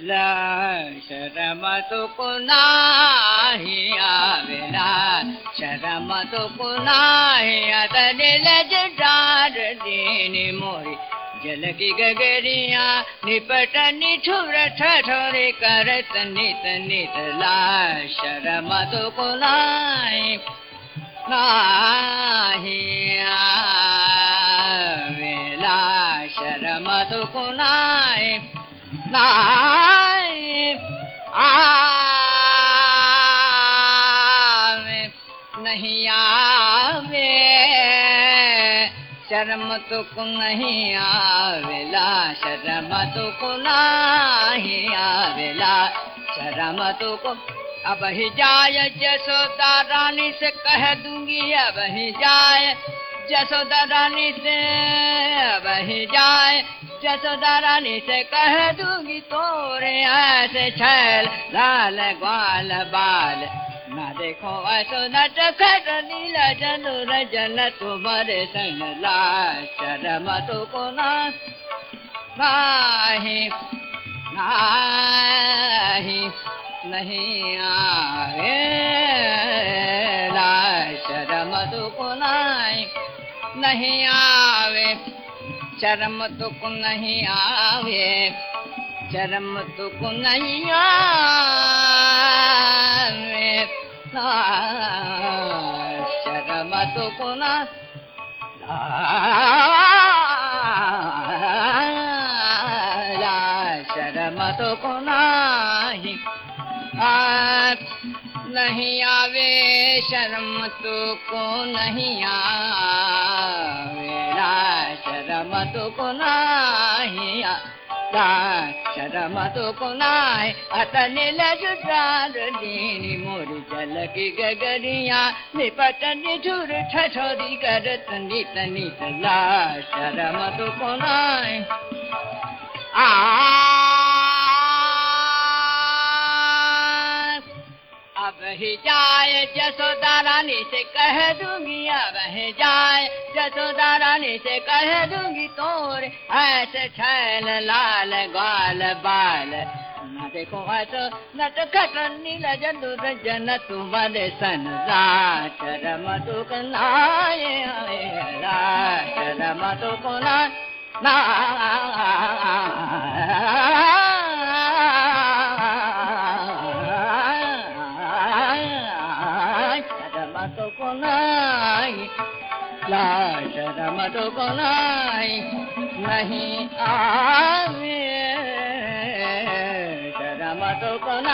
ला शरम तो को नाही आवेला शरम तो को नाही अतने लज डार दीनी मोरी जल की गगरिया निपट निठुर ठठोरे करत नित नित ला शरम तो को नाही नाही आवेला शरम तो को नाही आवे नहीं आवे। शर्म तो को नहीं आवेला, शर्म तो को नहीं आवेला। शर्म तो को अब ही जाय जसोदा रानी से कह दूँगी, अब ही जाए जसोदा रानी से, अब ही जाए जसोदा रानी से कह दूँगी तोरे ऐसे छैल, लाल ग्वाल बाल। ना देखो ऐसो न चखट नीला जनुर जन तुम्हारे संग ला शरम तो को नाही नाही नहीं आवे। ला शरम तो को नहीं आवे। शर्म तुक नहीं आवे शर्म तुक नहीं आवे। शर्म तुक ना शर्म तुक नहीं नहीं आवे शर्म तो को नहीं आवेला शर्म तो को नहीं शरम तो को नाय अतने लजुदार दीनी मोर जल की गगरिया निपट निठुर ठठोरी करत नित नित ला शरम तो को नाय आ अब ही जाए जसोदा रानी से कह दूँगी, अब जाए। जसोदा रानी से कह दूँगी, तोर ऐसे छैल लाल ग्वाल बाल। देखो नट खटन नील जदु जन तुम्हारे सन दुख ना मत कोन शर मत कोन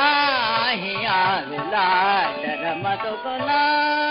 आलम कोन